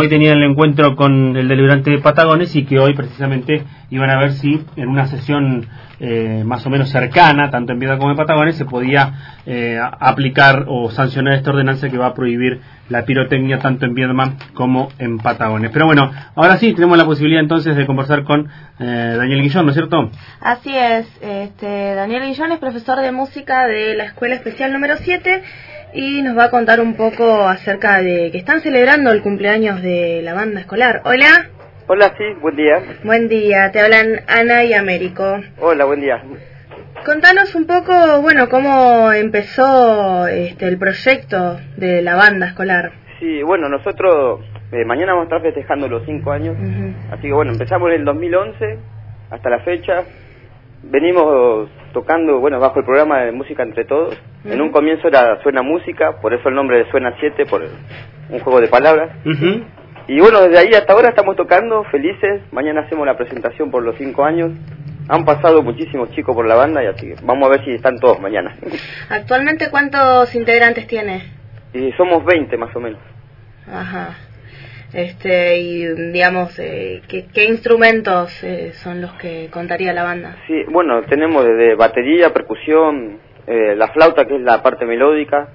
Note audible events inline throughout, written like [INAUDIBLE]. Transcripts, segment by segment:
Hoy tenían el encuentro con el deliberante de Patagones y que hoy precisamente iban a ver si en una sesión eh, más o menos cercana, tanto en Viedma como en Patagones, se podía eh, aplicar o sancionar esta ordenanza que va a prohibir la pirotecnia tanto en Viedma como en Patagones. Pero bueno, ahora sí tenemos la posibilidad entonces de conversar con eh, Daniel Guillón, ¿no es cierto? Así es, este, Daniel Guillón es profesor de música de la Escuela Especial número 7 y nos va a contar un poco acerca de que están celebrando el cumpleaños de la banda escolar. Hola. Hola, sí, buen día. Buen día, te hablan Ana y Américo. Hola, buen día. Contanos un poco, bueno, cómo empezó este, el proyecto de la banda escolar. Sí, bueno, nosotros eh, mañana vamos a estar festejando los cinco años, así que bueno, empezamos en el 2011 hasta la fecha. Venimos tocando, bueno, bajo el programa de Música Entre Todos. En un comienzo era Suena Música, por eso el nombre de Suena 7, por un juego de palabras. Y bueno, desde ahí hasta ahora estamos tocando, felices. Mañana hacemos la presentación por los cinco años. Han pasado muchísimos chicos por la banda y así vamos a ver si están todos mañana. [LAUGHS] ¿Actualmente cuántos integrantes tiene? Y somos 20 más o menos. Ajá. Este, y digamos, eh, ¿qué, instrumentos eh, son los que contaría la banda? Sí, bueno, tenemos desde batería, percusión, eh, la flauta que es la parte melódica,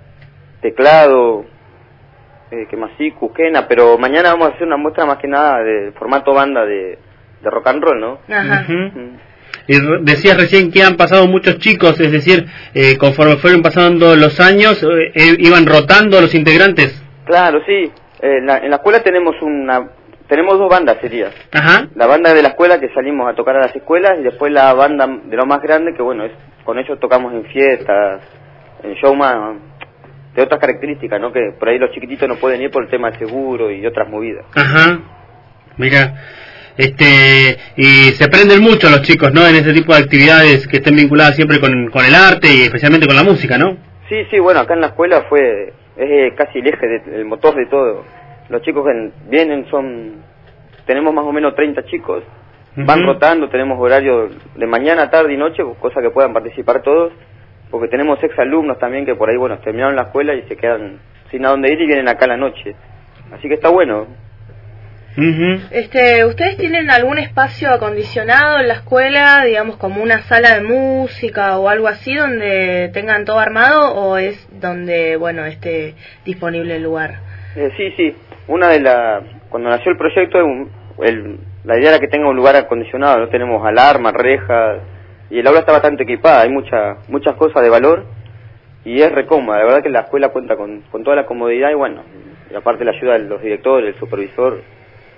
teclado, eh, que más sí, pero mañana vamos a hacer una muestra más que nada de formato banda de, rock and roll, ¿no? Ajá. Y decías recién que han pasado muchos chicos, es decir, eh, conforme fueron pasando los años, eh, iban rotando los integrantes. Claro, sí. En la, en la escuela tenemos una tenemos dos bandas sería. Ajá. La banda de la escuela que salimos a tocar a las escuelas y después la banda de lo más grande que bueno, es con ellos tocamos en fiestas, en show más de otras características, ¿no? Que por ahí los chiquititos no pueden ir por el tema de seguro y otras movidas. Ajá. Mira, este y se aprenden mucho los chicos, ¿no? En ese tipo de actividades que estén vinculadas siempre con, con el arte y especialmente con la música, ¿no? Sí, sí, bueno, acá en la escuela fue es casi el eje, de, el motor de todo. Los chicos que vienen son tenemos más o menos 30 chicos. Van rotando, tenemos horario de mañana, tarde y noche, cosa que puedan participar todos porque tenemos ex alumnos también que por ahí, bueno, terminaron la escuela y se quedan sin a dónde ir y vienen acá a la noche. Así que está bueno. Este, ¿Ustedes tienen algún espacio acondicionado en la escuela, digamos como una sala de música o algo así donde tengan todo armado o es donde, bueno, esté disponible el lugar? Eh, sí, sí. Una de las, cuando nació el proyecto, el, la idea era que tenga un lugar acondicionado, no tenemos alarmas, rejas, y el aula está bastante equipada, hay mucha, muchas cosas de valor y es recómoda. La verdad que la escuela cuenta con, con toda la comodidad y bueno, y aparte la ayuda de los directores, el supervisor,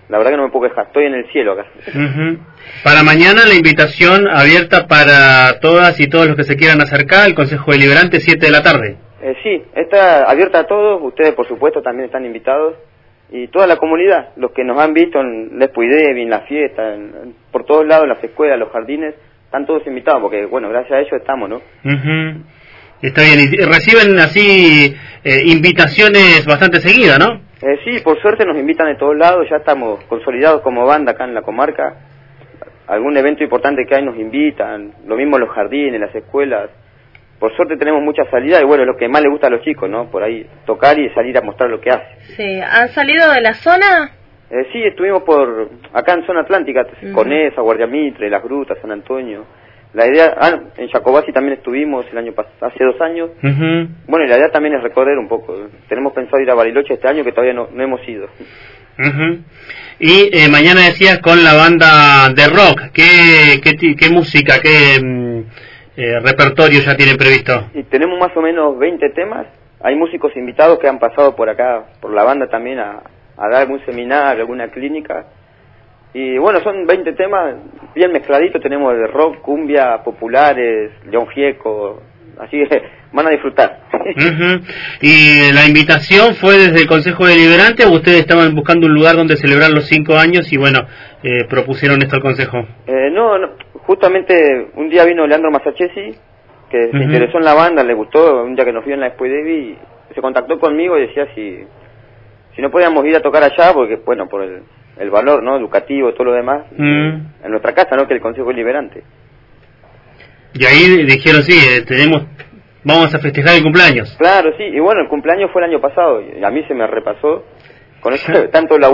la verdad que no me puedo quejar, estoy en el cielo acá. Para mañana la invitación abierta para todas y todos los que se quieran acercar al Consejo Deliberante, 7 de la tarde. Eh, sí, está abierta a todos, ustedes por supuesto también están invitados y toda la comunidad, los que nos han visto en Les en la fiesta, por todos lados, en las escuelas, los jardines, están todos invitados, porque bueno, gracias a ellos estamos, ¿no? Está bien, y reciben así eh, invitaciones bastante seguidas, ¿no? Eh, sí, por suerte nos invitan de todos lados, ya estamos consolidados como banda acá en la comarca. Algún evento importante que hay nos invitan, lo mismo los jardines, las escuelas. Por suerte tenemos mucha salida y bueno, lo que más le gusta a los chicos, ¿no? Por ahí tocar y salir a mostrar lo que hacen. Sí, ¿han salido de la zona? Eh, sí, estuvimos por acá en zona atlántica, Conesa, Guardia Mitre, Las Grutas, San Antonio. La idea, ah, en Jacobasi también estuvimos el año hace dos años. Bueno, y la idea también es recorrer un poco. Tenemos pensado ir a Bariloche este año que todavía no, no hemos ido. Y eh, mañana decías con la banda de rock, ¿qué, qué, qué música, qué mm, eh, repertorio ya tienen previsto? Y tenemos más o menos 20 temas. Hay músicos invitados que han pasado por acá, por la banda también, a, a dar algún seminario, alguna clínica. Y bueno, son 20 temas bien mezcladitos, tenemos de rock, cumbia, populares, León Gieco, así que [LAUGHS] van a disfrutar. ¿Y la invitación fue desde el Consejo Deliberante. O ustedes estaban buscando un lugar donde celebrar los cinco años y bueno, eh, propusieron esto al Consejo? Eh, no, justamente un día vino Leandro Masachesi, que se interesó en la banda, le gustó, un día que nos vio en la Expo y se contactó conmigo y decía si si no podíamos ir a tocar allá, porque, bueno, por el, el valor, ¿no? Educativo, todo lo demás, mm. en nuestra casa, ¿no? Que el Consejo es liberante. Y ahí dijeron, sí, eh, tenemos, vamos a festejar el cumpleaños. Claro, sí, y bueno, el cumpleaños fue el año pasado, y a mí se me repasó, con eso, [LAUGHS] tanto la